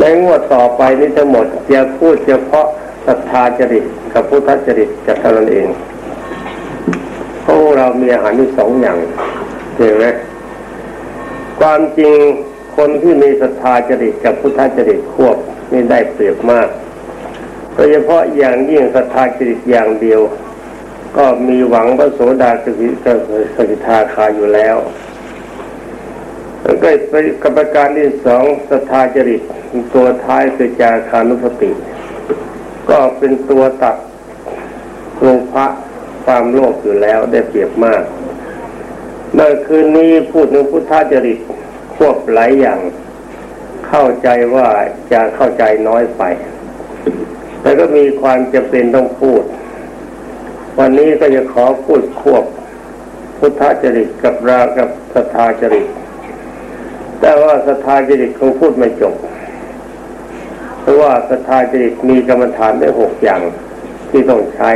ในงวดต่อไปนี้ทั้งหมดจะพูดเฉพาะศรัทธาจริตกับพุทธจริตจะเท่านั้นเองเพราะเรามีอาหารที่สองอย่างเห็นไหมความจริงคนที่มีศรัทธาจริตกับพุทธจริตควบนี่ได้เปรียบมากโดยเฉพาะอย่างยิ่งศรัทธาจริตอย่างเดียว ก็มีหวังพระโสดาสกิทาคาอยู่แล้ว แล้วก็ไปกับประการที่สองศรัทาจริตตัวท้ายคือจาคานุสติ ก็เป็นตัวตัดโลภะความโลภอยู่แล้วได้เปรียบมากเมื่อคืนนี้พูดถึงพุทธจริตควบหลายอย่าง เข้าใจว่าจะเข้าใจน้อยไป แต่ก็มีความจำเป็นต้องพูด วันนี้ก็จะขอพูดควบพุทธจริตกับรากับศรัทาจริต แต่ว่าศรัทธาจริตคงพูดไม่จบ เพราะว่าศรัทธาจริตมีกรรมฐานได้หกอย่างที่ต้องใช้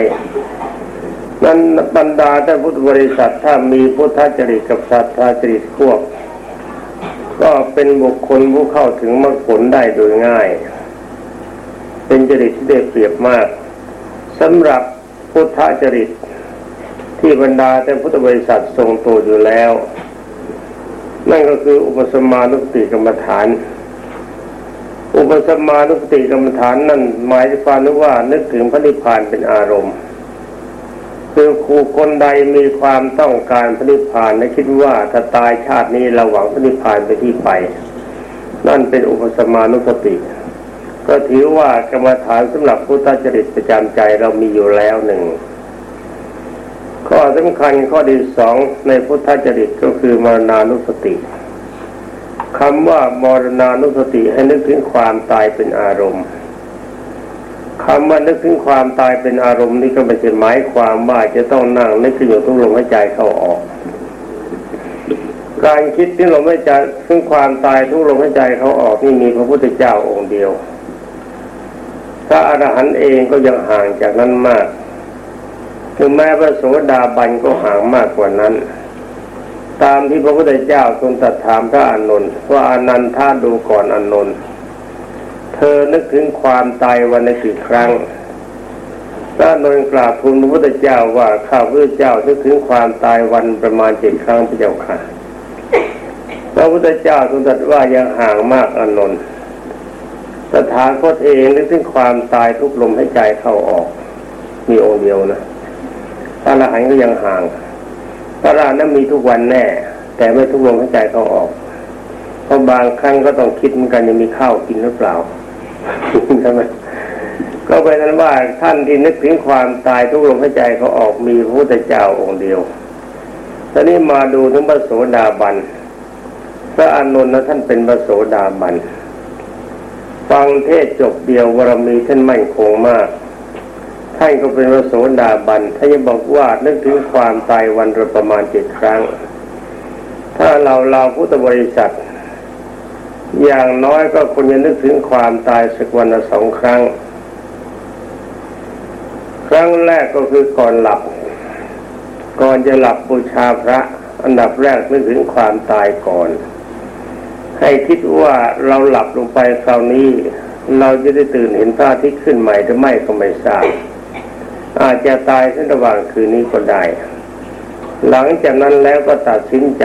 นั้นบรรดาท่านพุทธบริษัทถ้ามีพุทธจริตกับศรัทธาจริตควบ ก็เป็นบุคคลผู้เข้าถึงมรรคผลได้โดยง่าย เป็นจริตที่ได้เปรียบมากสำหรับพุทธจริตที่บรรดาแต่พุทธบริษัททรงตัวอยู่แล้ว นั่นก็คืออุปสมานุสติกรรมฐาน อุปสมานุสติกรรมฐานนั่นหมายความว่านึกถึงพระนิพพานเป็นอารมณ์คือครูคนใดมีความต้องการพระนิพพานและคิดว่าถ้าตายชาตินี้เราหวังพระนิพพานไปที่ไป นั่นเป็นอุปสมานุสติ ก็ถือว่ากรรมฐานสำหรับพุทธจริตประจำใจเรามีอยู่แล้วหนึ่ง ข้อสำคัญข้อที่สองในพุทธจริตก็คือมรณานุสติคำว่ามรณานุสติให้นึกถึงความตายเป็นอารมณ์คำว่านึกถึงความตายเป็นอารมณ์นี่ก็ไม่ใช่หมายความว่าจะต้องนั่งนึกถึงอยู่ทุกลมหายใจเข้าออก การคิดที่ลมหายใจถึงความตายทุกลมหายใจเขาออกนี่มีพระพุทธเจ้าองค์เดียวพระอรหันต์เองก็ยังห่างจากนั้นมาก ถึงแม้พระโสดาบันก็ห่างมากกว่านั้น ตามที่พระพุทธเจ้าทรงตรัสถามพระอานนท์ว่าอนันท่าดูก่อนอานนท์เธอนึกถึงความตายวันละกี่ครั้งพระอานนท์กราบทูลพระพุทธเจ้าว่าข้าพระเจ้านึกถึงความตายวันประมาณเจ็ดครั้งพระเจ้าค่ะ พระพุทธเจ้าทรงตรัสว่ายังห่างมากอานนท์สถานคตเองนึกถึงความตายทุกลมให้ใจเข้าออก มีองค์เดียวนะ พระอรหันต์ก็ยังห่าง พระอรหันต์นั้นมีทุกวันแน่ แต่ไม่ทุกลมให้ใจเขาออก เพราะบางครั้งก็ต้องคิดเหมือนกันยังมีข้าวกินหรือเปล่าใช่ไหมก็เป็นนั้นว่าท่านที่นึกถึงความตายทุกลมหายใจเขาออกมีพระพุทธเจ้าองค์เดียวตอนนี้มาดูถึงพระโสดาบัน พระอานนท์นะท่านเป็นพระโสดาบัน ฟังเทศจบเดียววรมีท่านมั่นคงมาก ท่านก็เป็นพระโสดาบันท่านยังบอกว่านึกถึงความตายวันละประมาณเจ็ดครั้ง ถ้าเราเราพุทธบริษัท อย่างน้อยก็ควรจะนึกถึงความตายสักวันละสองครั้ง ครั้งแรกก็คือก่อนหลับ ก่อนจะหลับบูชาพระ อันดับแรกนึกถึงความตายก่อน ให้คิดว่าเราหลับลงไปคราวนี้ เราจะได้ตื่นเห็นพระอาทิตย์ขึ้นใหม่หรือไม่ก็ไม่ทราบ อาจจะตายในระหว่างคืนนี้ก็ได้ หลังจากนั้นแล้วก็ตัดสินใจ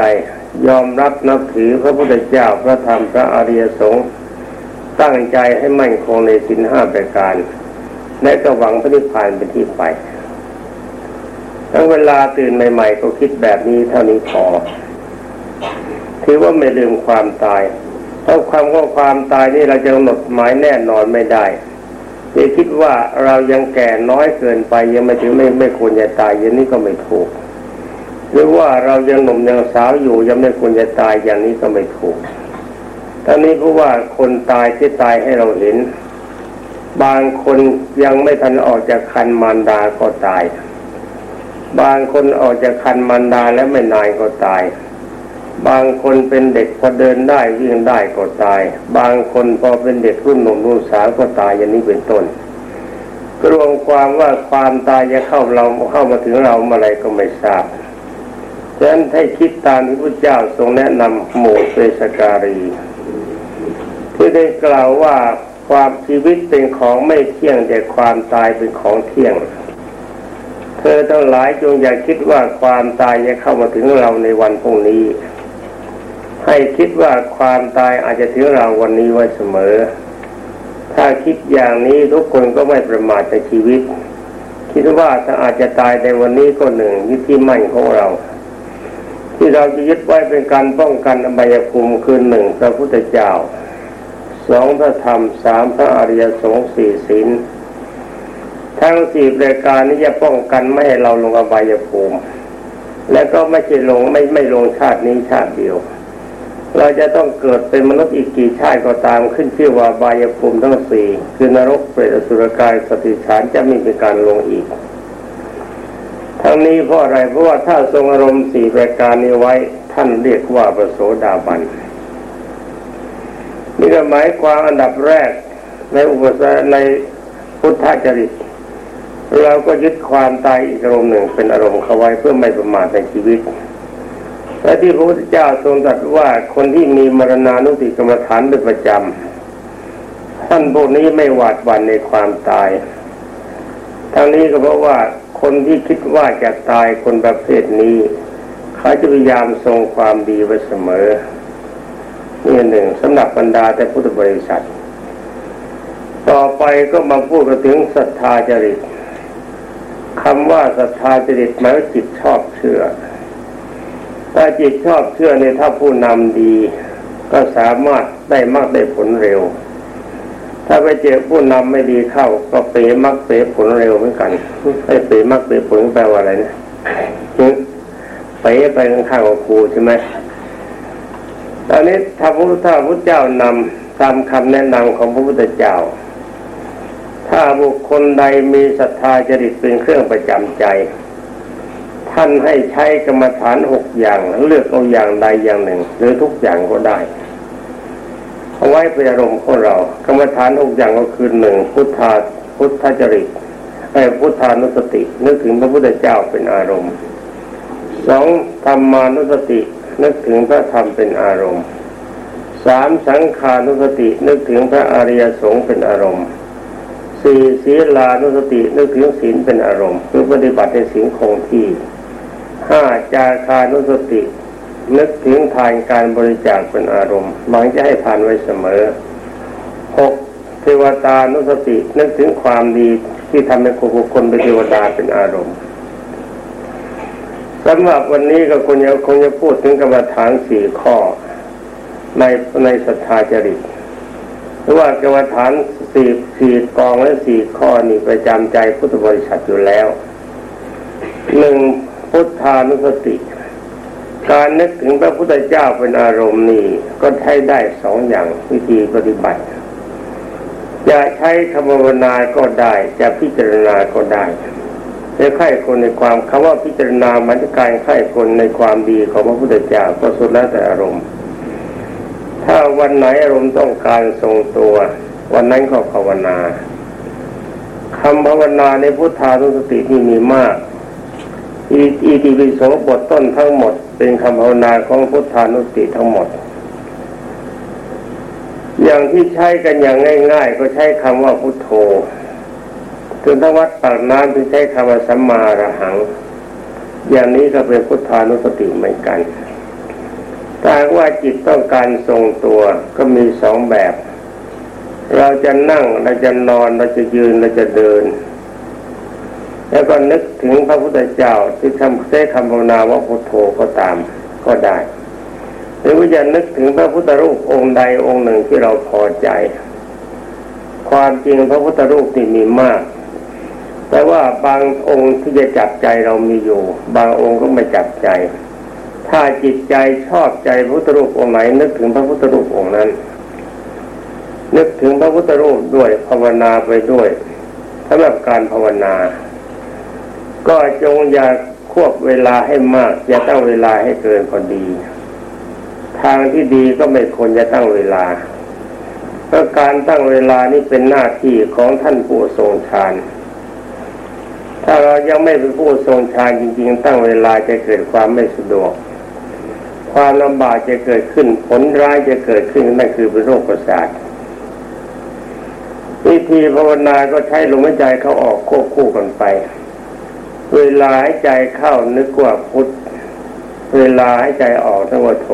ยอมรับนับถือพระพุทธเจ้าพระธรรมพระอริยสงฆ์ตั้งใจให้มั่นคงในสินห้าประการ และก็หวังพระนิพพานเป็นที่ไปทั้งเวลาตื่นใหม่ ๆ ก็คิดแบบนี้เท่านี้พอถือว่าไม่ลืมความตายเพราะความว่าความตายนี่เราจะกำหนดหมายแน่นอนไม่ได้ จะคิดว่าเรายังแก่น้อยเกินไปยังไม่ถึงไม่ไม่ควรจะตายอย่างนี้ก็ไม่ถูก หรือว่าเรายังหนุ่มยังสาวอยู่ยังไม่ควรจะตายอย่างนี้ก็ไม่ถูกทั้งนี้เพราะว่าคนตายที่ตายให้เราเห็น บางคนยังไม่ทันออกจากคันมารดาก็ตาย บางคนออกจากคันมารดาแล้วไม่นานก็ตาย บางคนเป็นเด็กพอเดินได้วิ่งได้ก็ตาย บางคนพอเป็นเด็กรุ่นหนุ่มรุ่นสาวก็ตายอย่างนี้เป็นต้นรวมความว่าความตายจะเข้าเราเข้ามาถึงเราเมื่อไรก็ไม่ทราบฉะนั้นให้คิดตามที่พระเจ้าทรงแนะนำโมเสสการี ที่ได้กล่าวว่าความชีวิตเป็นของไม่เที่ยงแต่ความตายเป็นของเที่ยง เธอทั้งหลายจงอย่าคิดว่าความตายจะเข้ามาถึงเราในวันพรุ่งนี้ ให้คิดว่าความตายอาจจะถึงเราวันนี้ไว้เสมอ ถ้าคิดอย่างนี้ทุกคนก็ไม่ประมาทในชีวิต คิดว่าถ้าอาจจะตายในวันนี้ก็หนึ่งยึดที่มั่นของเรา ที่เราจะยึดไว้เป็นการป้องกันอบายภูมิคือหนึ่งพระพุทธเจ้าสองพระธรรมสามพระอริยสงฆ์สี่ศีลทั้งสี่รายการนี้จะป้องกันไม่ให้เราลงอบายภูมิ และก็ไม่ใช่ลงไม่ไม่ลงชาตินี้ชาติเดียว เราจะต้องเกิดเป็นมนุษย์อีกกี่ชาติก็ตามขึ้นชื่อว่าบายภูมิทั้งสี่คือนรกเปรตสุรกายสติฉานจะไม่มีการลงอีก ทั้งนี้เพราะอะไรเพราะว่าถ้าทรงอารมณ์สี่ปรายการนี้ไว้ท่านเรียกว่าประโสดาบันนี่ก็หมายความอันดับแรกในอุปสรรในพุทธจริตเราก็ยึดความตายอีกอารมณ์หนึ่งเป็นอารมณ์เขาไว้เพื่อไม่ประมาทในชีวิต และที่พระพุทธเจ้าทรงตรัสว่าคนที่มีมรณานุติกรรมฐานเป็นประจำท่านพวกนี้ไม่หวาดหวั่นในความตาย ทั้งนี้ก็เพราะว่าคนที่คิดว่าจะตายคนประเภทนี้ เขาจะพยายามทรงความดีไว้เสมอนี่หนึ่งสำหรับบรรดาแต่พุทธบริษัท ต่อไปก็มาพูดกันถึงศรัทธาจริตคำว่าศรัทธาจริตหมายว่าจิตชอบเชื่อ ถ้าจิตชอบเชื่อในถ้าผู้นำดี ก็สามารถได้มากได้ผลเร็ว ถ้าไปเจอผู้นำไม่ดีเข้า ก็เป๋มักเป๋ผลเร็วเหมือนกันไอ้เป๋มักเป๋ผลแปลว่าอะไรนะเป๋ไปข้างๆของครูใช่ไหมตอนนี้ถ้าพระพุทธเจ้านำตามคำแนะนำของพระพุทธเจ้า ถ้าบุคคลใดมีศรัทธาจริตเป็นเครื่องประจำใจ ท่านให้ใช้กรรมฐานหกอย่าง เลือกเอาอย่างใดอย่างหนึ่ง หรือทุกอย่างก็ได้เอาไว้เป็นอารมณ์ของเรา กรรมฐานหกอย่างก็คือหนึ่งพุทธาพุทธจริตไอ้พุทธานุสติ นึกถึงพระพุทธเจ้าเป็นอารมณ์สองธรรมานุสติ นึกถึงพระธรรมเป็นอารมณ์สามสังขานุสติ นึกถึงพระอริยสงฆ์เป็นอารมณ์สี่ศีลานุสตินึกถึงศีลเป็นอารมณ์ คือปฏิบัติในศีลคงที่ ห้าจาคานุสติ นึกถึงทานการบริจาคเป็นอารมณ์หวังจะให้ทานไว้เสมอหกเทวตานุสติ นึกถึงความดีที่ทำให้บุคคลเป็นเทวดาเป็นอารมณ์สำหรับวันนี้ก็คงจะคงจะพูดถึงกรรมฐานสี่ข้อ ในในศรัทธาจริตหรือว่ากรรมฐานสี่สี่กองและสี่ข้อนี่ประจำใจพุทธบริษัทอยู่แล้วหนึ่ง พุทธานุสติ การนึกถึงพระพุทธเจ้าเป็นอารมณ์นี่ก็ใช้ได้สองอย่างวิธีปฏิบัติ จะใช้คำภาวนาก็ได้ จะพิจารณาก็ได้จะไข้คนในความคำว่าพิจารณามันจะการไข้คนในความดีของพระพุทธเจ้าก็สุดแล้วแต่อารมณ์ ถ้าวันไหนอารมณ์ต้องการทรงตัว วันนั้นก็ภาวนาคำภาวนาในพุทธานุสตินี่มีมาก อีติวิโสบทต้นทั้งหมด เป็นคำภาวนาของพุทธานุสติทั้งหมด อย่างที่ใช้กันอย่างง่าย ๆ ก็ใช้คำว่าพุทโธถึงทวัดปากน้ำที่ใช้คำว่าสัมมาระหัง อย่างนี้ก็เป็นพุทธานุสติเหมือนกันถ้าว่าจิตต้องการทรงตัวก็มีสองแบบ เราจะนั่งเราจะนอนเราจะยืนเราจะเดิน แล้วก็นึกถึงพระพุทธเจ้าที่ทำใช้คำภาวนาว่าพุทโธก็ตามก็ได้ หรือว่าจะนึกถึงพระพุทธรูปองค์ใดองค์หนึ่งที่เราพอใจ ความจริงพระพุทธรูปที่มีมาก แต่ว่าบางองค์ที่จะจับใจเรามีอยู่ บางองค์ก็ไม่จับใจ ถ้าจิตใจชอบใจพระพุทธรูปองค์ไหน นึกถึงพระพุทธรูปองค์นั้น นึกถึงพระพุทธรูปด้วยภาวนาไปด้วยสำหรับการภาวนา ก็จงอย่าควบเวลาให้มาก อย่าตั้งเวลาให้เกินพอดี ทางที่ดีก็ไม่ควรจะตั้งเวลาเพราะการตั้งเวลานี่เป็นหน้าที่ของท่านผู้ทรงฌานถ้าเรายังไม่เป็นผู้ทรงฌานจริง ๆ ตั้งเวลาจะเกิดความไม่สะดวก ความลำบากจะเกิดขึ้นผลร้ายจะเกิดขึ้นนั่นคือเป็นโรคประสาทวิธีภาวนาก็ใช้ลมหายใจเข้าออกควบคู่กันไป เวลาหายใจเข้านึกว่าพุทธเวลาหายใจออกนึกว่าโท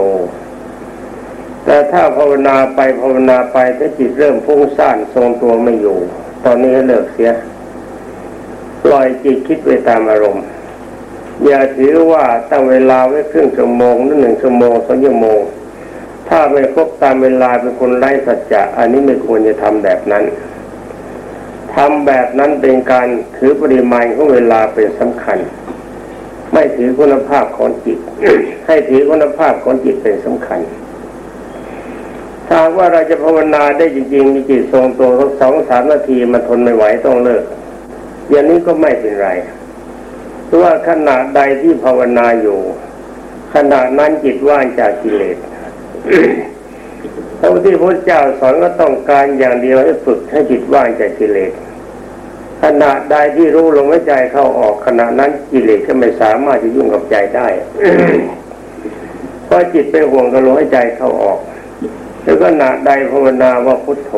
แต่ถ้าภาวนาไปภาวนาไปถ้าจิตเริ่มฟุ้งซ่านทรงตัวไม่อยู่ ตอนนี้เลิกเสียปล่อยจิตคิดไปตามอารมณ์ อย่าถือว่าตั้งเวลาไว้ครึ่งชั่วโมงหรือหนึ่งชั่วโมงสองชั่วโมง ถ้าไม่ครบตามเวลาเป็นคนไร้สัจจะอันนี้ไม่ควรจะทำแบบนั้น ทำแบบนั้นเป็นการถือปริมาณของเวลาเป็นสำคัญ ไม่ถือคุณภาพของจิต ให้ถือคุณภาพของจิตเป็นสำคัญถ้าว่าเราจะภาวนาได้จริง ๆ มีจิตทรงตัวสักสองสามนาทีมันทนไม่ไหวต้องเลิก อย่างนี้ก็ไม่เป็นไรเพราะว่าขณะใดที่ภาวนาอยู่ ขณะนั้นจิตว่างจากกิเลสพระพุทธเจ้าสอนก็ต้องการอย่างเดียวให้ฝึกให้จิตว่างจากกิเลส ขณะใดที่รู้ลมหายใจเข้าออกขณะนั้นกิเลสก็ไม่สามารถจะยุ่งกับใจได้เพราะจิตไปห่วงกับลมหายใจเข้าออกแล้วก็ขณะใดภาวนาว่าพุทโธ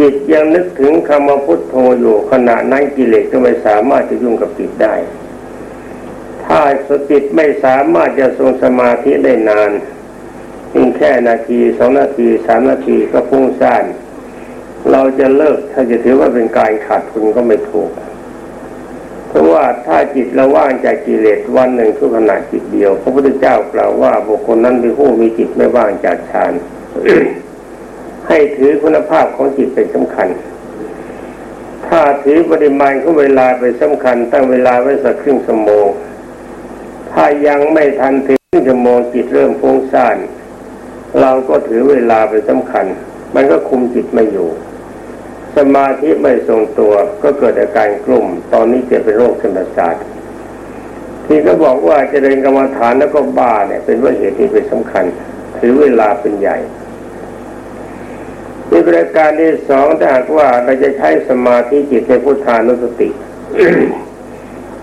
จิตยังนึกถึงคำว่าพุทโธอยู่ขณะนั้นกิเลสก็ไม่สามารถจะยุ่งกับจิตได้ ถ้าสติไม่สามารถจะทรงสมาธิได้นานเพียงแค่นาทีสองนาทีสามนาทีก็พุ่งซ่าน เราจะเลิกถ้าจะถือว่าเป็นการขาดทุนก็ไม่ถูก เพราะว่าถ้าจิตเราว่างจากกิเลสวันหนึ่งทุกขณะจิตเดียว พระพุทธเจ้ากล่าวว่าบุคคลนั้นเป็นผู้มีจิตไม่ว่างจากฌานให้ถือคุณภาพของจิตเป็นสำคัญ ถ้าถือปริมาณของเวลาเป็นสำคัญ ตั้งเวลาไว้สักครึ่งชั่วโมง ถ้ายังไม่ทันถึงครึ่งชั่วโมงจิตเริ่มฟุ้งซ่าน เราก็ถือเวลาเป็นสำคัญ มันก็คุมจิตไม่อยู่ สมาธิไม่ทรงตัวก็เกิดอาการกลุ่ม ตอนนี้เกิดเป็นโรคเส้นประสาทที่ก็บอกว่าจะเริญกรรมฐานแล้วก็บ้าเนี่ย เป็นว่าเหตุที่เป็นสำคัญถือเวลาเป็นใหญ่ในบริการที่สองถ้าหากว่าเราจะใช้สมาธิจิตในพุทธานุสติ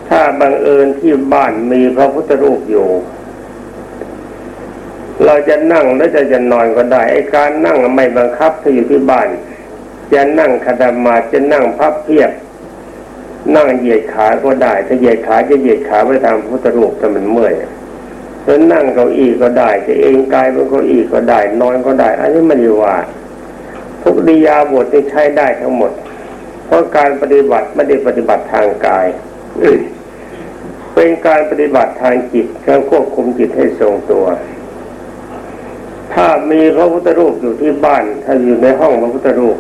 ถ้าบังเอิญที่บ้านมีพระพุทธรูปอยู่ เราจะนั่งแล้วจะจะนอนก็ได้ไอ้การนั่งไม่บังคับถ้าอยู่ที่บ้าน จะนั่งคดามาจะนั่งพับเพียบ นั่งเหยียดขาก็ได้ ถ้าเหยียดขาจะเหยียดขาไปทางพุทธรูปแต่มันเมื่อยจะนั่งเก้าอี้ก็ได้ จะเองกายบนเก้าอี้ก็ได้ นอนก็ได้ อันนี้ไม่ได้ว่า ทุกดิยาบทที่ใช้ได้ทั้งหมด เพราะการปฏิบัติไม่ได้ปฏิบัติทางกายเป็นการปฏิบัติทางจิตการควบคุมจิตให้ทรงตัว ถ้ามีพระพุทธรูปอยู่ที่บ้าน ถ้าอยู่ในห้องพระพุทธรูป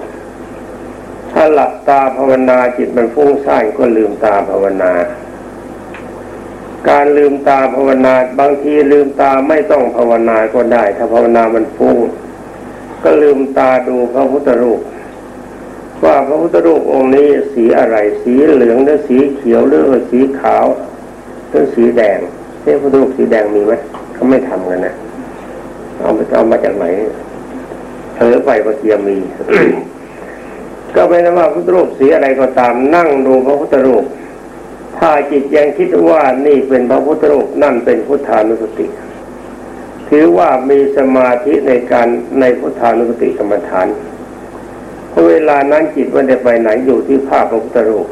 ถ้าหลับตาภาวนาจิตมันฟุ้งซ่านก็ลืมตาภาวนา การลืมตาภาวนาบางทีลืมตาไม่ต้องภาวนาก็ได้ ถ้าภาวนามันฟุ้งก็ลืมตาดูพระพุทธรูป ว่าพระพุทธรูปองค์นี้สีอะไรสีเหลืองหรือสีเขียวหรือสีขาวหรือสีแดงเอ๊ะพระพุทธรูปสีแดงมีไหมเขาไม่ทำกันนะเอาไปเอามาจากไหนเธอไปก็เทียมมี ก็เป็นว่าพุทธรูปสีอะไรก็ตามนั่งดูพระพุทธรูป ถ้าจิตยังคิดว่านี่เป็นพระพุทธรูปนั่นเป็นพุทธานุสติ ถือว่ามีสมาธิในการในพุทธานุสติกรรมฐานเพราะเวลานั้นจิตมันได้ไปไหนอยู่ที่ภาพพระพุทธรูป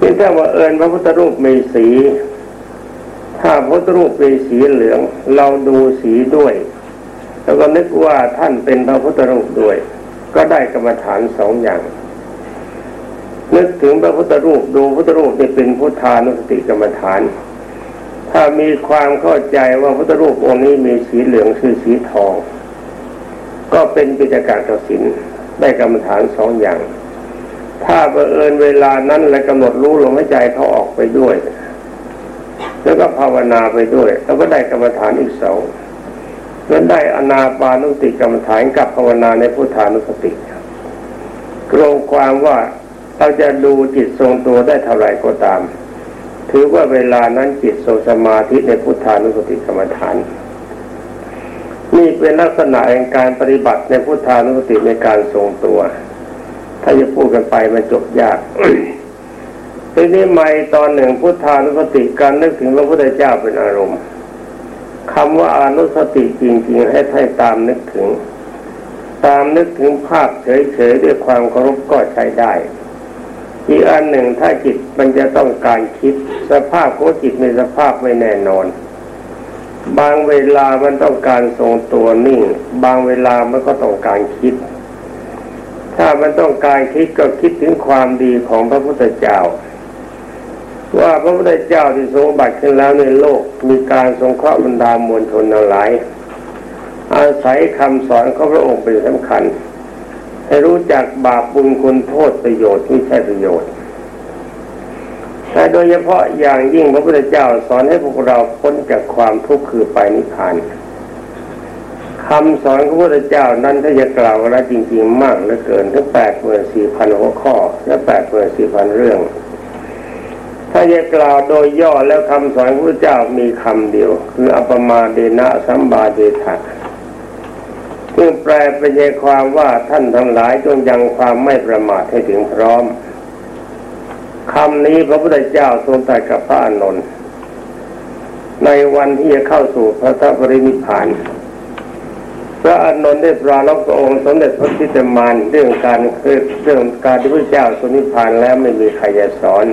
นี่ถ้าว่าเอิญพระพุทธรูปมีสีถ้าพระพุทธรูปเป็นสีเหลือง เราดูสีด้วย แล้วก็นึกว่าท่านเป็นพระพุทธรูปด้วย ก็ได้กรรมฐานสองอย่าง นึกถึงพระพุทธรูปดูพุทธรูปนี่เป็นพุทธานุสติกรรมฐาน ถ้ามีความเข้าใจว่าพุทธรูปองค์นี้มีสีเหลืองคือสีทอง ก็เป็นปิจการตสินได้กรรมฐานสองอย่าง ถ้าบังเอิญเวลานั้นและกำหนดรู้ลมหายใจเขาออกไปด้วย แล้วก็ภาวนาไปด้วย แล้วก็ได้กรรมฐานอีกสอง แล้วได้อนาปานุติกรรมฐานกับภาวนาในพุทธานุสติกรงความว่าเราจะดูจิตทรงตัวได้เท่าไรก็ตาม ถือว่าเวลานั้นจิตทรงสมาธิในพุทธานุสติกรรมฐานนี่เป็นลักษณะแห่งการปฏิบัติในพุทธานุสติในการทรงตัว ถ้าจะพูดกันไปมันจบยากทีนี้ไม่ตอนหนึ่งพุทธานุสติการนึกถึงพระพุทธเจ้าเป็นอารมณ์ คำว่าอนุสติจริง ๆ ให้ท่านตามนึกถึง ตามนึกถึงภาพเฉยๆด้วยความเคารพก็ใช้ได้อีกอันหนึ่งถ้าจิตมันจะต้องการคิด สภาพของจิตในสภาพไม่แน่นอน บางเวลามันต้องการทรงตัวนิ่ง บางเวลามันก็ต้องการคิด ถ้ามันต้องการคิดก็คิดถึงความดีของพระพุทธเจ้า ว่าพระพุทธเจ้าที่ทรงบัติขึ้นแล้วในโลกมีการทรงเคราะห์บรรดามวลชนหลาย อาศัยคำสอนของพระองค์เป็นสำคัญ ให้รู้จักบาปบุญคุณโทษประโยชน์ที่ใช่ประโยชน์แต่โดยเฉพาะอย่างยิ่งพระพุทธเจ้าสอนให้พวกเราพ้นจากความทุกข์คือไปนิพพานคำสอนของพระพุทธเจ้านั้นถ้าจะกล่าวแล้วจริง ๆ มากเหลือเกินทั้งแปดหมื่นสี่พันหัวข้อ และแปดหมื่นสี่พันเรื่อง ถ้าจะกล่าวโดยย่อแล้วคำสอนพระพุทธเจ้ามีคำเดียวคืออัปมาเดนะสัมบาเดทะซึ่งแปลเป็นใจความว่าท่านทั้งหลายจงยังความไม่ประมาทให้ถึงพร้อมคำนี้พระพุทธเจ้าทรงตรัสกับพระอานนท์ในวันที่จะเข้าสู่พระทัปรินิพาน พระอานนท์ได้ปราลบพระองค์สมเด็จพระพิตมานเรื่องการเรื่องการที่พระเจ้าสุนิพานแล้วไม่มีใครจะสอน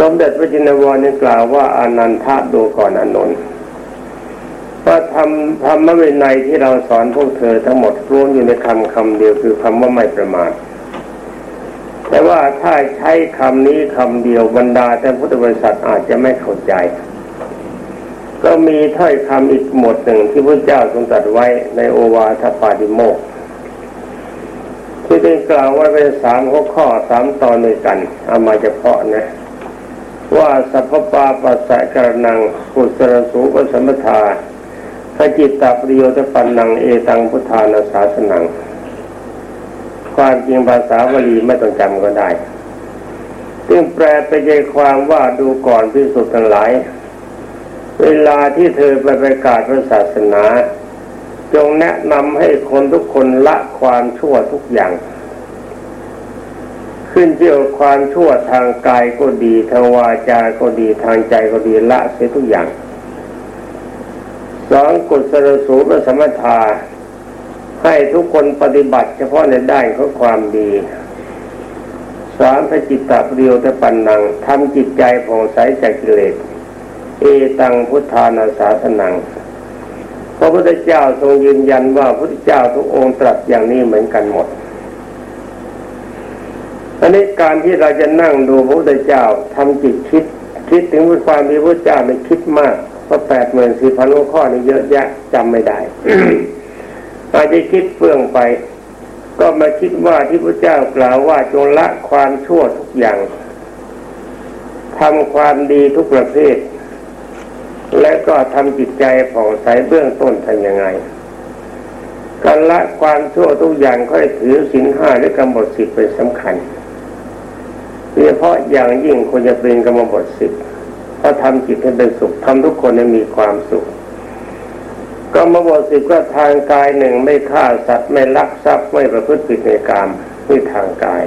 สมเด็จพระจินวรนี่กล่าวว่าอานันทาดูก่อนอนนท์ว่าทำธรรมวินัยที่เราสอนพวกเธอทั้งหมดรวมอยู่ในคำคำเดียวคือคำว่าไม่ประมาทแต่ว่าถ้าใช้คำนี้คำเดียวบรรดาแต่พุทธบริษัทอาจจะไม่เข้าใจ ก็มีถ้อยคำอีกหมดหนึ่งที่พระเจ้าทรงตรัสไว้ในโอวาทปาติโมกที่เป็นกล่าวว่าเป็นสามข้อข้อสามตอนด้วยกัน เอามาเฉพาะนะ ว่าสัพพปาปัสสะกรนังกุศลสูปสมถาขจิตตปริโยตปันนังเอตังพุทธานาสาสนัง ความจริงภาษาบาลีไม่ต้องจำก็ได้ซึ่งแปลไปใจความว่าดูก่อนพิสุทธิ์ทั้งหลาย เวลาที่เธอไปประกาศพระศาสนา จงแนะนำให้คนทุกคนละความชั่วทุกอย่าง ขึ้นเกี่ยวความชั่วทางกายก็ดีทางวาจาก็ดีทางใจก็ดีละเสียทุกอย่างสองกุศลสูปสมถาให้ทุกคนปฏิบัติเฉพาะในด้านของความดีสามพระจิตตปริโยตปันนังทำจิตใจผ่องใสจากกิเลสเอตังพุทธานาสาสนังพระพุทธเจ้าทรงยืนยันว่าพระพุทธเจ้าทุกองค์ตรัสอย่างนี้เหมือนกันหมด อันนี้การที่เราจะนั่งดูพระพุทธเจ้าทำจิตคิด คิดถึงความมีพระเจ้าไม่คิดมากเพราะแปดหมื่นสี่พันข้อนี่เยอะแยะจำไม่ได้อาจจะคิดเฟื่องไป ก็มาคิดว่าที่พระเจ้ากล่าวว่าจงละความชั่วทุกอย่างทำความดีทุกประเภท และก็ทำจิตใจผ่องใสเบื้องต้นทำยังไงการละความชั่วทุกอย่างค่อยถือสินห้าและกำหนดสิบเป็นสำคัญ โดยเฉพาะอย่างยิ่งควรจะเป็นกรรมบทสิบเพราะทำจิตให้เป็นสุขทำทุกคนให้มีความสุขก็มบทสิบก็ทางกายหนึ่งไม่ฆ่าสัตว์ไม่ลักทรัพย์ไม่ประพฤติผิดในกรรมนี่ทางกาย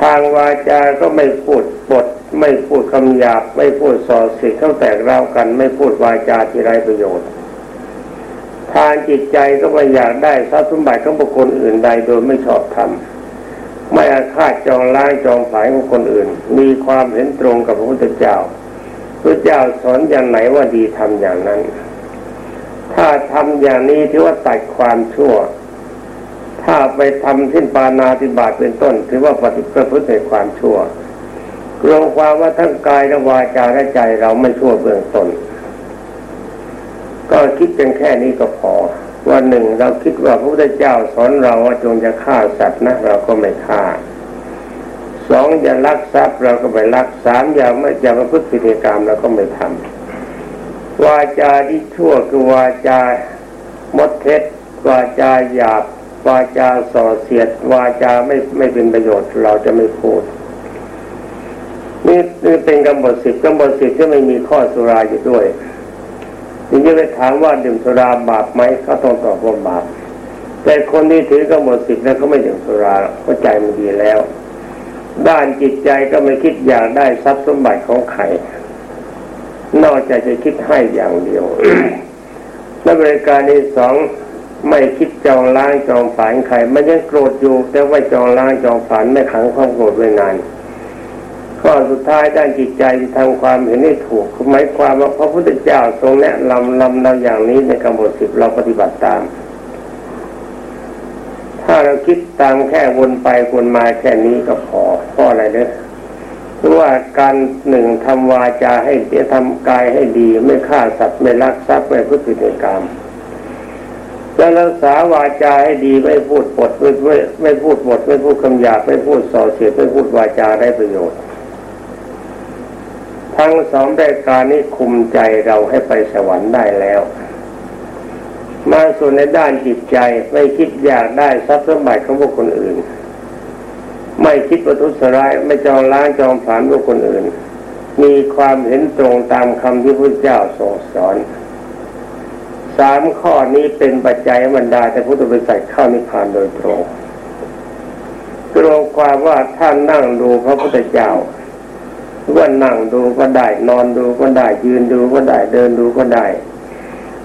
ทางวาจาก็ไม่พูดบทไม่พูดคำหยาบไม่พูดส่อสิทธิ์เข้าแตกเล่ากัน ไม่พูดวาจาที่ไรประโยชน์ ทางจิตใจก็ไม่อยากได้ทรัพย์สมบัติของบุคคลอื่นใดโดยไม่ชอบธรรม ไม่อาฆาตจองล้างจองผายของคนอื่น มีความเห็นตรงกับพระพุทธเจ้าพระเจ้าสอนอย่างไหนว่าดีทำอย่างนั้น ถ้าทำอย่างนี้ถือว่าตัดความชั่ว ถ้าไปทำสิ้นปานาติบาตเป็นต้น ถือว่าปฏิประพฤติในความชั่วรวมความว่าทั้งกายและวาจาและใจเราไม่ชั่วเบื้องต้น ก็คิดเป็นแค่นี้ก็พอ วันหนึ่งเราคิดว่าพระพุทธเจ้าสอนเราว่าจงจะฆ่าสัตว์นะเราก็ไม่ฆ่าสองอย่าลักทรัพย์เราก็ไม่ลักสามอย่าไม่อย่ามาพึ่พิธีกรรมเราก็ไม่ทำวาจาที่ชั่วคือวาจามดเท็จวาจาหยาบ วาจาส่อเสียด วาจาไม่ไม่เป็นประโยชน์ เราจะไม่พูดนี่นี่เป็นกำหนดสิบกำหนดสิบที่ไม่มีข้อสุราอยู่ด้วย ทีนี้ไปถามว่าดื่มสุราบาปไหมเขาต้องตอบว่าบาปแต่คนที่ถือกำหนดสิทธิ์แล้วเขาไม่ดื่มสุราเขาใจมันดีแล้ว ด้านจิตใจก็ไม่คิดอยากได้ทรัพย์สมบัติของใครนอกจากจะคิดให้อย่างเดียวและบริการที่สองไม่คิดจองล้างจองผานใครมันยังโกรธอยู่แต่ว่าจองล้างจองผานไม่ขังความโกรธไว้นาน ข้อสุดท้ายด้านจิตใจทำความเห็นให้ถูกหมายความว่าพระพุทธเจ้าทรงแนะนำนำเราอย่างนี้ในกำหนดสิบเราปฏิบัติตาม ถ้าเราคิดตามแค่วนไปวนมาแค่นี้ก็พอเพราะอะไรเนี่ยเพราะว่าการหนึ่งทำวาจาให้เสียทำกายให้ดี ไม่ฆ่าสัตว์ไม่ลักทรัพย์ไม่พูดผิดในกรรมแล้วรักษาวาจาให้ดีไม่พูดปดไม่ไม่ไม่พูดปดไม่พูดคำหยาบไม่พูดส่อเสียดไม่พูดวาจาได้ประโยชน์ ทั้งสองรายการนี้คุมใจเราให้ไปสวรรค์ได้แล้ว มาส่วนในด้านจิตใจไม่คิดอยากได้ทรัพย์สมบัติของพวกคนอื่น ไม่คิดประทุษร้ายไม่จองล้างจองผานพวกคนอื่น มีความเห็นตรงตามคำที่พระเจ้าทรงสอนสามข้อนี้เป็นปัจจัยบรรดาแต่พุทธบริษัทเข้านิพพานโดยตรงตรงความว่าท่านนั่งดูพระพุทธเจ้า ว่านั่งดูก็ได้ นอนดูก็ได้ ยืนดูก็ได้ เดินดูก็ได้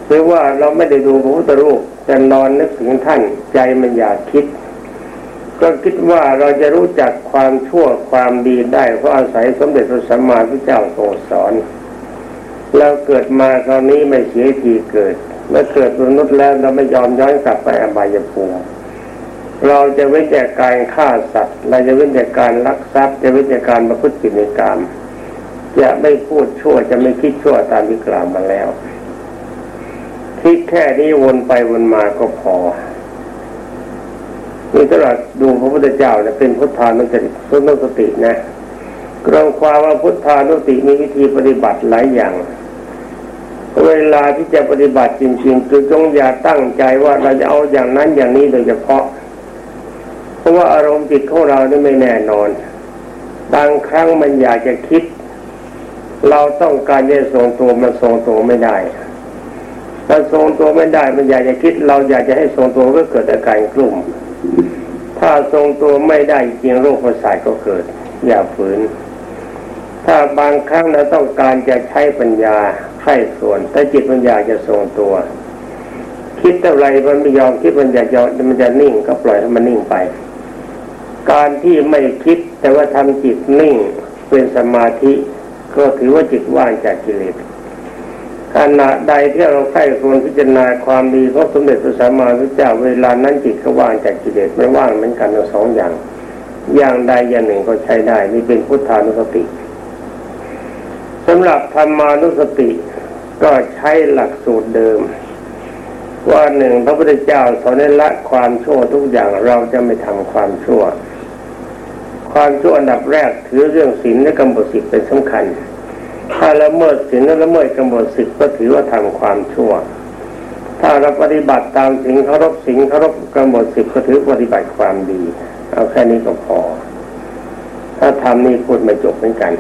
หรือว่าเราไม่ได้ดูพระพุทธรูปแต่นอนนึกถึงท่านใจมันอยากคิด ก็คิดว่าเราจะรู้จักความชั่วความดีได้เพราะอาศัยสมเด็จพระสัมมาสัมพุทธเจ้าทรงสอนเราเกิดมาคราวนี้ไม่เสียทีเกิด เมื่อเกิดมนุษย์แล้วเราไม่ยอมย้อนกลับไปอบายภูมิ เราจะเว้นจากการฆ่าสัตว์ เราจะเว้นจากการลักทรัพย์ จะเว้นจากการประพฤติผิดในกรรมจะไม่พูดชั่วจะไม่คิดชั่วตามที่กล่าวมาแล้ว คิดแค่นี้วนไปวนมาก็พอนี่ตลอดดูพระพุทธเจ้าเนี่ยเป็นพุทธานุสติพุทธสตินะกรองความว่าพุทธานุสติมีวิธีปฏิบัติหลายอย่าง เวลาที่จะปฏิบัติจริงๆคือจงอย่าตั้งใจว่าเราจะเอาอย่างนั้นอย่างนี้โดยเฉพาะ เพราะว่าอารมณ์จิตของเราเนี่ไม่แน่นอน บางครั้งมันอยากจะคิด เราต้องการจะทรงตัวมันทรงตัวไม่ได้ถ้าทรงตัวไม่ได้มันอยากจะคิด เราอยากจะให้ทรงตัวก็เกิดอาการกลุ่ม ถ้าทรงตัวไม่ได้จริงโรคประสาทก็เกิด อย่าฝืน ถ้าบางครั้งเราต้องการจะใช้ปัญญาไข้ส่วนถ้าจิตมันอยากจะทรงตัว คิดอะไรมันไม่ยอมคิดมันอยากจะมันจะนิ่งก็ปล่อยให้มันนิ่งไป การที่ไม่คิดแต่ว่าทำจิตนิ่งเป็นสมาธิ ก็ถือว่าจิตว่างจากกิเลสขณะใดที่เราใคร่ควรพิจารณาความดีของสมเด็จพระสัมมาสัมพุทธเจ้าเวลานั้นจิตก็ว่างจากกิเลสไม่ว่างเหมือนกันทั้งสองอย่าง อย่างใดอย่างหนึ่งก็ใช้ได้นี่เป็นพุทธานุสติสำหรับธรรมานุสติก็ใช้หลักสูตรเดิม ว่าหนึ่งพระพุทธเจ้าสอนให้ละความชั่วทุกอย่างเราจะไม่ทำความชั่ว ความชั่วอันดับแรกถือเรื่องศีลและกำหนดสิทธิ์เป็นสำคัญ ถ้าละเมิดศีลและละเมิดกำหนดสิทธิ์ก็ถือว่าทำความชั่ว ถ้าเราปฏิบัติตามศีลเคารพศีลเคารพกำหนดสิทธิ์ก็ถือปฏิบัติความดี เอาแค่นี้ก็พอ ถ้าทำนี่พูดไม่จบเหมือนกัน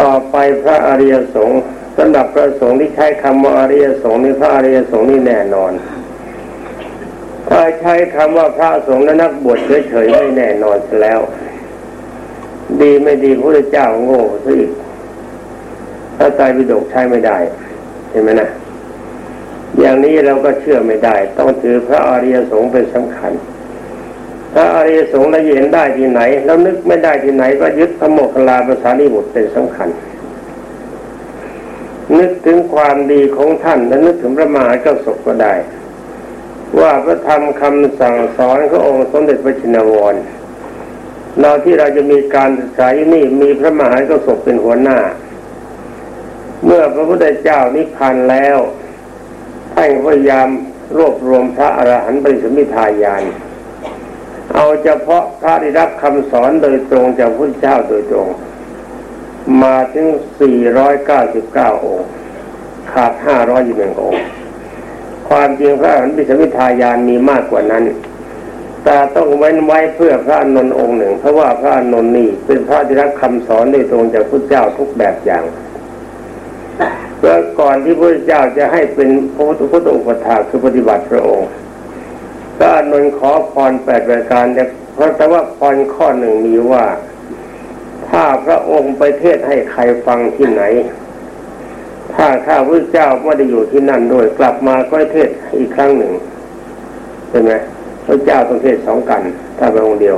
ต่อไปพระอริยสงฆ์สำหรับพระสงฆ์ที่ใช้คำว่าอริยสงฆ์นี่พระอริยสงฆ์นี่แน่นอนถ้าใช้คำว่าพระสงฆ์และนักบวชเฉยๆไม่แน่นอนแล้ว ดีไม่ดีพระเจ้าโง่ซะอีกถ้าใจวิดกใช้ไม่ได้ เห็นไหมนะอย่างนี้เราก็เชื่อไม่ได้ ต้องถือพระอริยสงฆ์เป็นสำคัญ พระอริยสงฆ์เราเห็นได้ที่ไหน แล้วนึกไม่ได้ที่ไหน ก็ยึดพระโมคคัลลาภาษาลิบุตรเป็นสำคัญ นึกถึงความดีของท่านและนึกถึงพระมหาเจ้าศกก็ได้ ว่าพระธรรมคำสั่งสอนขององค์สมเด็จพระชินวร เราที่เราจะมีการศึกษาที่นี่มีพระมหาเจ้าศกเป็นหัวหน้า เมื่อพระพุทธเจ้านิพพานแล้วท่านพยายามรวบรวมพระอรหันต์ปริสมิทายาน เอาเฉพาะพระที่รับคำสอนโดยตรงจากพระเจ้าโดยตรง มาถึง 499 องค์ ขาด 500องค์ ความจริงพระอรหันต์ปิสมิทายานมีมากกว่านั้น แต่ต้องเว้นไว้เพื่อพระนนท์องค์หนึ่ง เพราะว่าพระนนท์นี่เป็นพระที่รับคำสอนโดยตรงจากพระเจ้าทุกแบบอย่างเพื่อก่อนที่พระเจ้าจะให้เป็นพระพุทธพุทธอุปถาคือปฏิบัติพระองค์พระนนท์ขอพรแปดประการแต่เพราะแต่ว่าพรข้อหนึ่งมีว่า ถ้าพระองค์ไปเทศให้ใครฟังที่ไหน ถ้าข้าพระเจ้าไม่ได้อยู่ที่นั่นด้วยกลับมาก็เทศอีกครั้งหนึ่งช่ไหม พระเจ้าต้องเทศสองกัน ถ้าเป็นองค์เดียว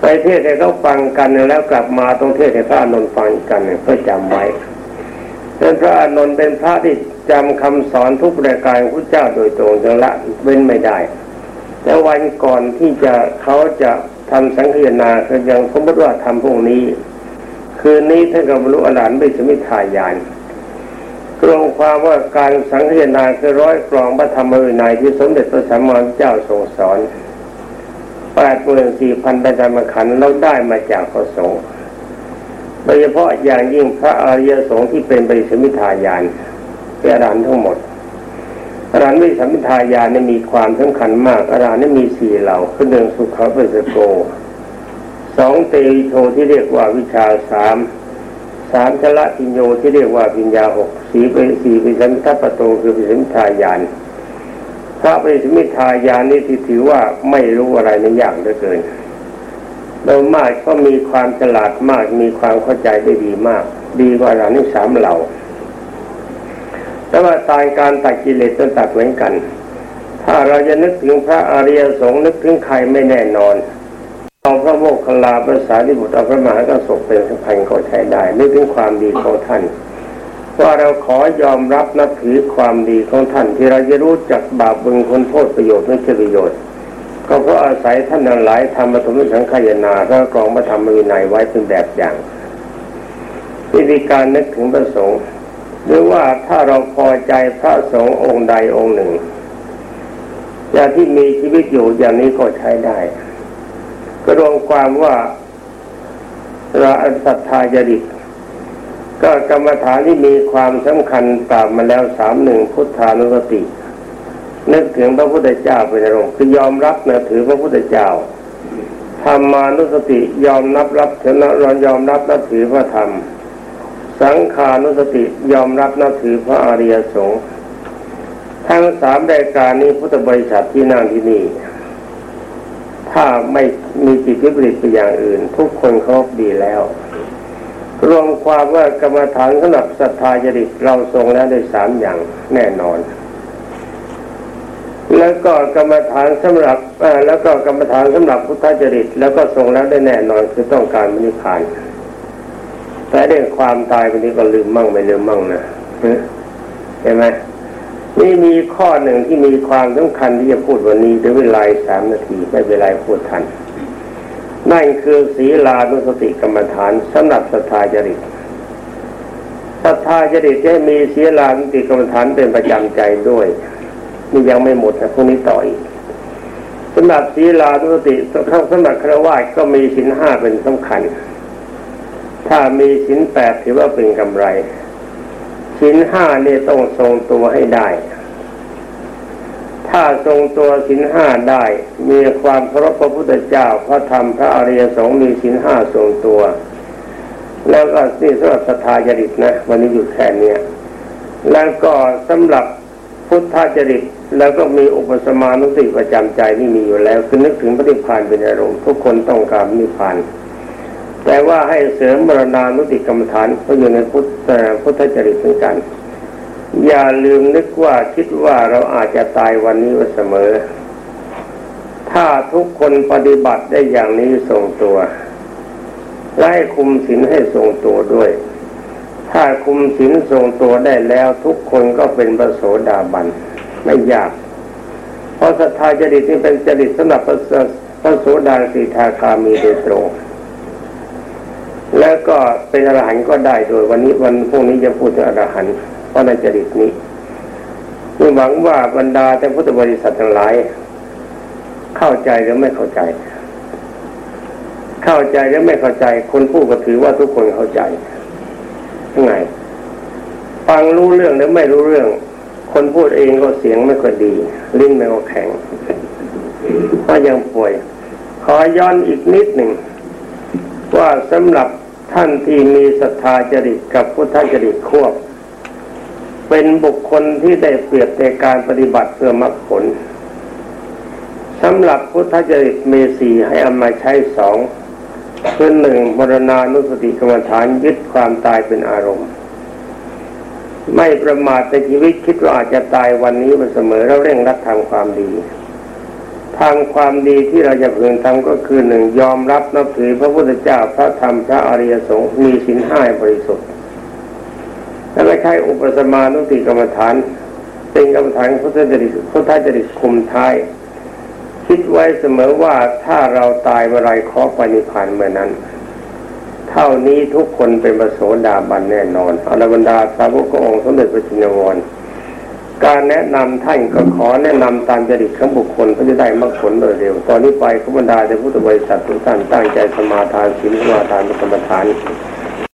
ไปเทศให้เขาฟังกันแล้วกลับมาต้องเทศให้พระอนนท์ฟังกันเพื่อจำไว้ดังพระอนนท์เป็นพระที่จำคำสอนทุกประการพระเจ้าโดยตรงจังละเว้นไม่ได้แต่วันก่อนที่จะเขาจะทำสังเกตนาคือยังสมมติว่าทำพวกนี้ คืนนี้ท่านก็บรรลุอรหันต์ไม่สมิทายาน กรงความว่าการสังเกตนาคือร้อยกรองพระธรรมวินัยที่สมเด็จพระสัมมาสัมพุทธเจ้าทรงสอนแปดหมื่นสี่พันประธรรมขันธ์เราได้มาจากพระสงฆ์โดยเฉพาะอย่างยิ่งพระอริยสงฆ์ที่เป็นปริสมิทายานเป็นอรหันทั้งหมดอรหันต์วิสัมมิทายานนี่มีความสำคัญมากอรหันต์นี่มีสี่เหล่าคือหนึ่งสุขเปสโกสองเตโชที่เรียกว่าวิชาสาม สามชละปิญโยที่เรียกว่าปิญญาหกสีเป็นสี่เป็นสัมทัปโตคือเป็นสัมทายานพระเป็นสัมทายานนี่ที่ถือว่าไม่รู้อะไรในอย่างเหลือเกินโดยมากก็มีความฉลาดมากมีความเข้าใจได้ดีมาก ดีกว่าเรานี่สามเหล่าแต่ว่าตายการตัดกิเลสต้องตัดเหมือนกัน ถ้าเราจะนึกถึงพระอริยสงฆ์นึกถึงใครไม่แน่นอน เอาพระโมคคัลลาภาษาที่บุตรเอาพระมหากระสบเป็นสพันก็ใช้ได้นึกถึงความดีของท่าน ว่าเราขอยอมรับนับถือความดีของท่าน ที่เราจะรู้จักบาปบึงคนโทษประโยชน์ไม่ใช่ประโยชน์ ก็เพราะอาศัยท่านนั้นหลายทำมาถมสังขยนาพระกรองมาทำวินัยไว้เป็นแบบอย่างวิธีการนึกถึงพระสงฆ์หรือว่าถ้าเราพอใจพระสงฆ์องค์ใดองค์หนึ่งอย่างที่มีชีวิตอยู่อย่างนี้ก็ใช้ได้ ก็รวมความว่าเราศรัทธาจริตก็กรรมฐานที่มีความสำคัญตามมาแล้วสามหนึ่งพุทธานุสติ นึกถึงพระพุทธเจ้าเป็นอารมณ์คือยอมรับนะถือพระพุทธเจ้าธรรมานุสติยอมรับรับเถนะเรายอมรับนับถือพระธรรม สังขานุสติยอมรับนับถือพระอริยสงฆ์ทั้งสามรายการนี้พุทธบริษัทที่นั่งที่นี่ ถ้าไม่มีจิตวิปริตไปอย่างอื่น ทุกคนเขาดีแล้ว รวมความว่ากรรมฐานสำหรับศรัทธาจริตเราทรงแล้วได้สามอย่างแน่นอน แล้วก็กรรมฐานสำหรับแล้วก็กรรมฐานสำหรับพุทธจริต แล้วก็ทรงแล้วได้แน่นอนคือต้องการมรรคผานแต่เรื่องความตายวันนี้ก็ลืมมั่งไม่ลืมมั่งนะเห็นไหม นี่มีข้อหนึ่งที่มีความสำคัญที่จะพูดวันนี้ด้วยเวลาสามนาทีไม่เป็นไรพูดทัน นั่นคือศีลานุสติกรรมฐานสำหรับศรัทธาจริตศรัทธาจริตจะมีศีลานุสติกรรมฐานเป็นประจำใจด้วยนี่ยังไม่หมดนะพวกนี้ต่ออีกสำหรับศีลานุสติเข้าสำหรับครวญก็มีสินห้าเป็นสำคัญ ถ้ามีสินแปดถือว่าเป็นกำไร สินห้านี่ต้องทรงตัวให้ได้ ถ้าทรงตัวสินห้าได้ มีความเคารพพระพุทธเจ้าพระธรรมพระอริยสงฆ์มีสินห้าทรงตัว แล้วก็นี่สำหรับศรัทธาจริตนะ วันนี้อยู่แค่เนี้ยแล้วก็สำหรับพุทธจริตแล้วก็มีอุปสมานุสติประจำใจที่มีอยู่แล้ว คือนึกถึงพระนิพพานเป็นอารมณ์ทุกคนต้องการนิพพาน แต่ว่าให้เสริมมรณานุติกรรมฐานก็อยู่ในพุทธพุทธจริตเหมือนกัน อย่าลืมนึกว่าคิดว่าเราอาจจะตายวันนี้เสมอ ถ้าทุกคนปฏิบัติได้อย่างนี้ทรงตัวไล่คุมศีลให้ทรงตัวด้วย ถ้าคุมศีลทรงตัวได้แล้วทุกคนก็เป็นพระโสดาบันไม่ยาก เพราะศรัทธาจริตนี่เป็นจริตสำหรับพระโสดาสีทาคามีโดยตรง แล้วก็เป็นอรหันต์ก็ได้โดยวันนี้วันพรุ่งนี้จะพูดถึงอรหันต์เพราะในจริตนี้มีหวังว่าบรรดาแต่พุทธบริษัททั้งหลาย เข้าใจหรือไม่เข้าใจ เข้าใจหรือไม่เข้าใจ คนพูดก็ถือว่าทุกคนเข้าใจยังไงฟังรู้เรื่องหรือไม่รู้เรื่อง คนพูดเองก็เสียงไม่ค่อยดี ลิ้นไม่ก็แข็งก็ยังป่วย ขอย้อนอีกนิดหนึ่งว่าสำหรับ ท่านที่มีศรัทธาจริตกับพุทธจริตควบ เป็นบุคคลที่ได้เปรียบในการปฏิบัติเพื่อมรรคผลสำหรับพุทธจริตเมสีให้อามาใช้สองคือหนึ่งมรณานุสติกรรมฐานยึดความตายเป็นอารมณ์ ไม่ประมาทในชีวิตคิดว่าอาจจะตายวันนี้มาเสมอแล้วเร่งรัดทำความดี ทำความดีที่เราจะพึงทำก็คือหนึ่งยอมรับนับถือพระพุทธเจ้าพระธรรมพระอริยสงฆ์มีสินห้าบริสุทธิ์และไม่ใช่อุปสมานุติกรรมฐาน เป็นกรรมฐานพุทธจริตพุทธจริตคุมท้าย คิดไว้เสมอว่าถ้าเราตายเมื่อไรขอปณิพานเมื่อนั้น เท่านี้ทุกคนเป็นประโสดาบันแน่นอนอรบรรดาสาวกองสมเด็จพระจินวร การแนะนำท่านก็ขอแนะนำตามจริตของบุคคลเพื่อจะได้มรรคผลโดยเร็ว ตอนนี้ไปขบรรดาในพุทธบริษัททุกท่านตั้งใจสมาทานศีลสมาทานเป็นกรรมฐาน